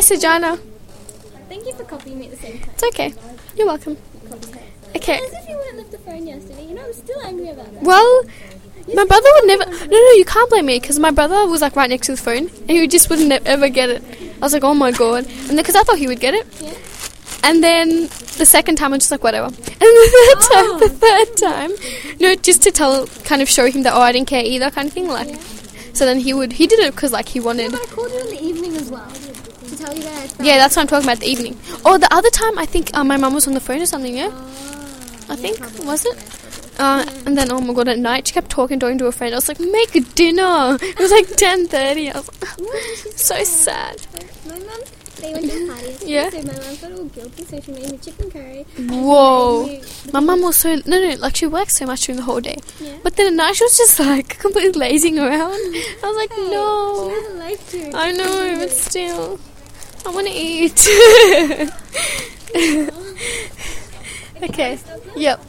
Bye, Sajana. Thank you for copying me at the same time. It's okay. You're welcome. Okay. As if you wouldn't left the phone yesterday. You know, I'm still angry about that. Well, my brother would never. No, no, you can't blame me because my brother was like right next to the phone and he just would not ever get it. I was like, oh my god. And then because I thought he would get it. Yeah. And then the second time, I was just like, whatever. And the third oh. time, the third time, no, just to tell, kind of show him that, oh, I didn't care either, kind of thing. Like, Yeah. so then he would, he did it because like he wanted. But I called you in the evening as well to tell you that I Yeah, that's what I'm talking about. The evening. Oh, the other time, I think uh, my mum was on the phone or something. Yeah, I think was it. Uh, and then oh my god, at night she kept talking, talking to a friend. I was like, make dinner. It was like ten thirty. I was like, so sad. My mum, they went to a party Yeah. so my mum felt all guilty, so she made me chicken curry. Whoa. My mum was so no no like she works so much during the whole day, Yeah. but then at night she was just like completely lazing around. I was like, Hey, She no, life too. I know, but still, I want to eat. okay, yep.